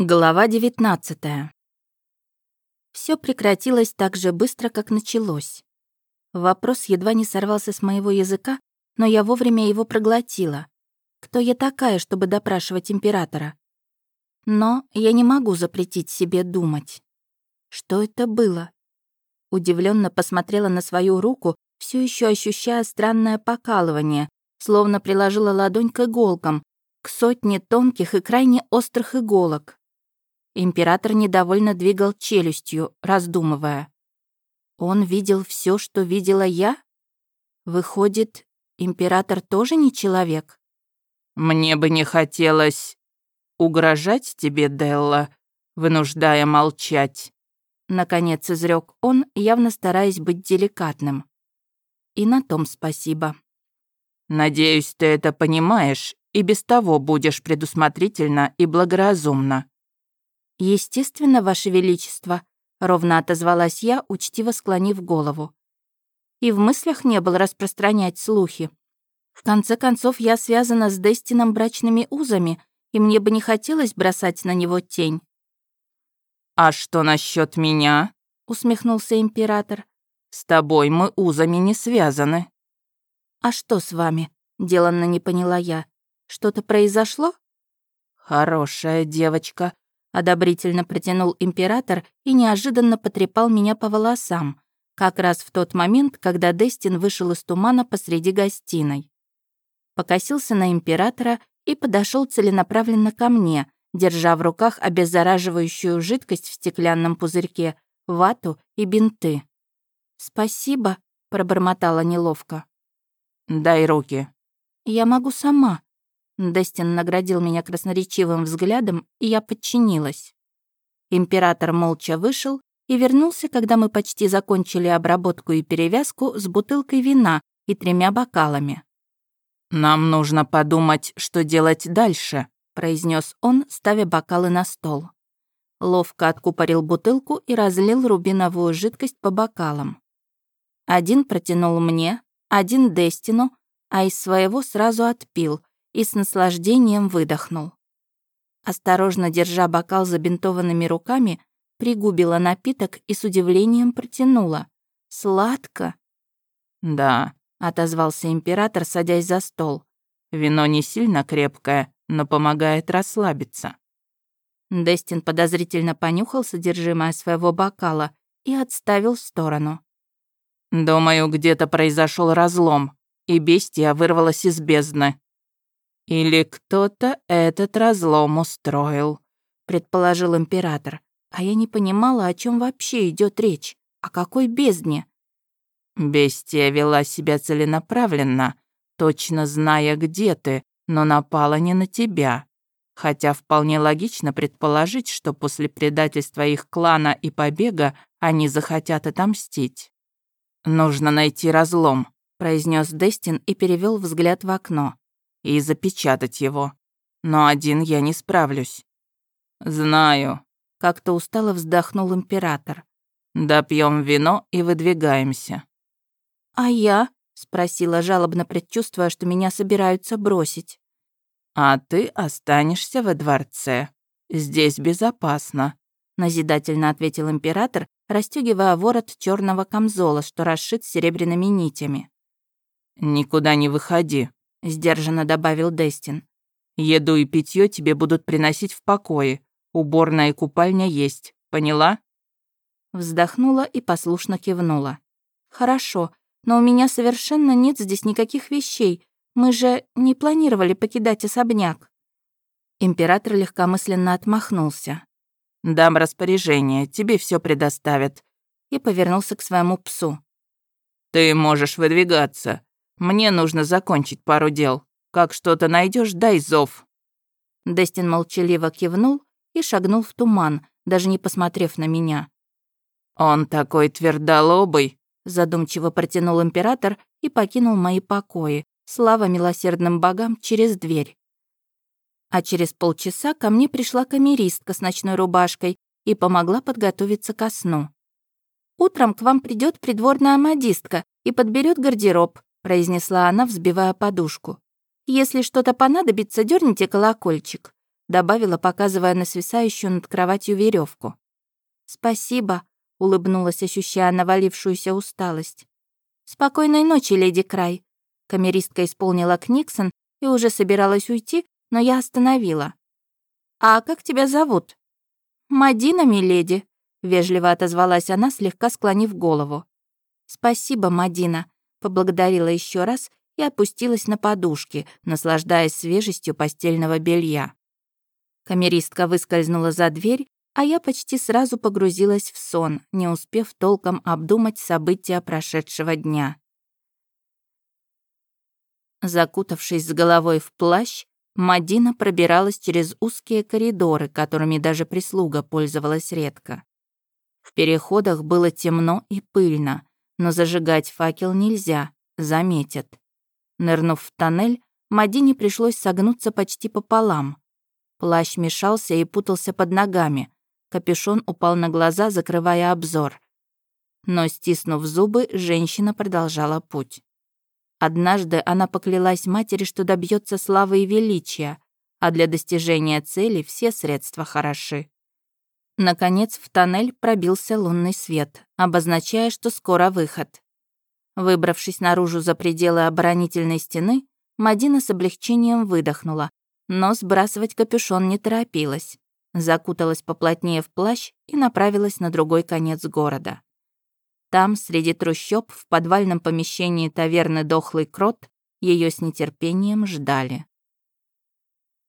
Глава 19 Все прекратилось так же быстро, как началось. Вопрос едва не сорвался с моего языка, но я вовремя его проглотила. Кто я такая, чтобы допрашивать императора? Но я не могу запретить себе думать. Что это было? Удивленно посмотрела на свою руку, все еще ощущая странное покалывание, словно приложила ладонь к иголкам, к сотне тонких и крайне острых иголок. Император недовольно двигал челюстью, раздумывая. Он видел все, что видела я? Выходит, император тоже не человек? Мне бы не хотелось угрожать тебе, Делла, вынуждая молчать. Наконец изрек он, явно стараясь быть деликатным. И на том спасибо. Надеюсь, ты это понимаешь и без того будешь предусмотрительно и благоразумно. «Естественно, Ваше Величество», — ровно отозвалась я, учтиво склонив голову. И в мыслях не было распространять слухи. В конце концов, я связана с Дестином брачными узами, и мне бы не хотелось бросать на него тень. «А что насчет меня?» — усмехнулся император. «С тобой мы узами не связаны». «А что с вами?» — деланно не поняла я. «Что-то произошло?» «Хорошая девочка», Одобрительно протянул император и неожиданно потрепал меня по волосам, как раз в тот момент, когда Дестин вышел из тумана посреди гостиной. Покосился на императора и подошел целенаправленно ко мне, держа в руках обеззараживающую жидкость в стеклянном пузырьке, вату и бинты. «Спасибо», — пробормотала неловко. «Дай руки». «Я могу сама», Дестин наградил меня красноречивым взглядом, и я подчинилась. Император молча вышел и вернулся, когда мы почти закончили обработку и перевязку с бутылкой вина и тремя бокалами. «Нам нужно подумать, что делать дальше», — произнес он, ставя бокалы на стол. Ловко откупорил бутылку и разлил рубиновую жидкость по бокалам. Один протянул мне, один Дестину, а из своего сразу отпил, и с наслаждением выдохнул. Осторожно держа бокал забинтованными руками, пригубила напиток и с удивлением протянула. «Сладко?» «Да», — отозвался император, садясь за стол. «Вино не сильно крепкое, но помогает расслабиться». Дестин подозрительно понюхал содержимое своего бокала и отставил в сторону. «Думаю, где-то произошел разлом, и бестия вырвалась из бездны», «Или кто-то этот разлом устроил», — предположил император. А я не понимала, о чем вообще идет речь. О какой бездне? Бестия вела себя целенаправленно, точно зная, где ты, но напала не на тебя. Хотя вполне логично предположить, что после предательства их клана и побега они захотят отомстить. «Нужно найти разлом», — произнес Дестин и перевел взгляд в окно и запечатать его. Но один я не справлюсь. Знаю. Как-то устало вздохнул император. Допьем вино и выдвигаемся. А я? Спросила жалобно, предчувствуя, что меня собираются бросить. А ты останешься во дворце. Здесь безопасно. Назидательно ответил император, расстегивая ворот черного камзола, что расшит серебряными нитями. «Никуда не выходи», — сдержанно добавил Дестин. «Еду и питье тебе будут приносить в покое. Уборная и купальня есть. Поняла?» Вздохнула и послушно кивнула. «Хорошо, но у меня совершенно нет здесь никаких вещей. Мы же не планировали покидать особняк». Император легкомысленно отмахнулся. «Дам распоряжение, тебе все предоставят». И повернулся к своему псу. «Ты можешь выдвигаться. Мне нужно закончить пару дел. Как что-то найдешь, дай зов». Дестин молчаливо кивнул и шагнул в туман, даже не посмотрев на меня. «Он такой твердолобый», — задумчиво протянул император и покинул мои покои, слава милосердным богам, через дверь. А через полчаса ко мне пришла камеристка с ночной рубашкой и помогла подготовиться ко сну. «Утром к вам придет придворная модистка и подберет гардероб», произнесла она, взбивая подушку. «Если что-то понадобится, дерните колокольчик. добавила, показывая на свисающую над кроватью веревку. «Спасибо», — улыбнулась, ощущая навалившуюся усталость. «Спокойной ночи, леди Край». Камеристка исполнила Книксон и уже собиралась уйти, но я остановила. «А как тебя зовут?» «Мадина, миледи», — вежливо отозвалась она, слегка склонив голову. «Спасибо, Мадина», — поблагодарила еще раз и опустилась на подушки, наслаждаясь свежестью постельного белья. Камеристка выскользнула за дверь, а я почти сразу погрузилась в сон, не успев толком обдумать события прошедшего дня. Закутавшись с головой в плащ, Мадина пробиралась через узкие коридоры, которыми даже прислуга пользовалась редко. В переходах было темно и пыльно, но зажигать факел нельзя, заметят. Нырнув в тоннель, Мадине пришлось согнуться почти пополам. Плащ мешался и путался под ногами. Капюшон упал на глаза, закрывая обзор. Но, стиснув зубы, женщина продолжала путь. Однажды она поклялась матери, что добьется славы и величия, а для достижения цели все средства хороши. Наконец в тоннель пробился лунный свет, обозначая, что скоро выход. Выбравшись наружу за пределы оборонительной стены, Мадина с облегчением выдохнула, но сбрасывать капюшон не торопилась. Закуталась поплотнее в плащ и направилась на другой конец города. Там, среди трущоб, в подвальном помещении таверны «Дохлый крот», ее с нетерпением ждали.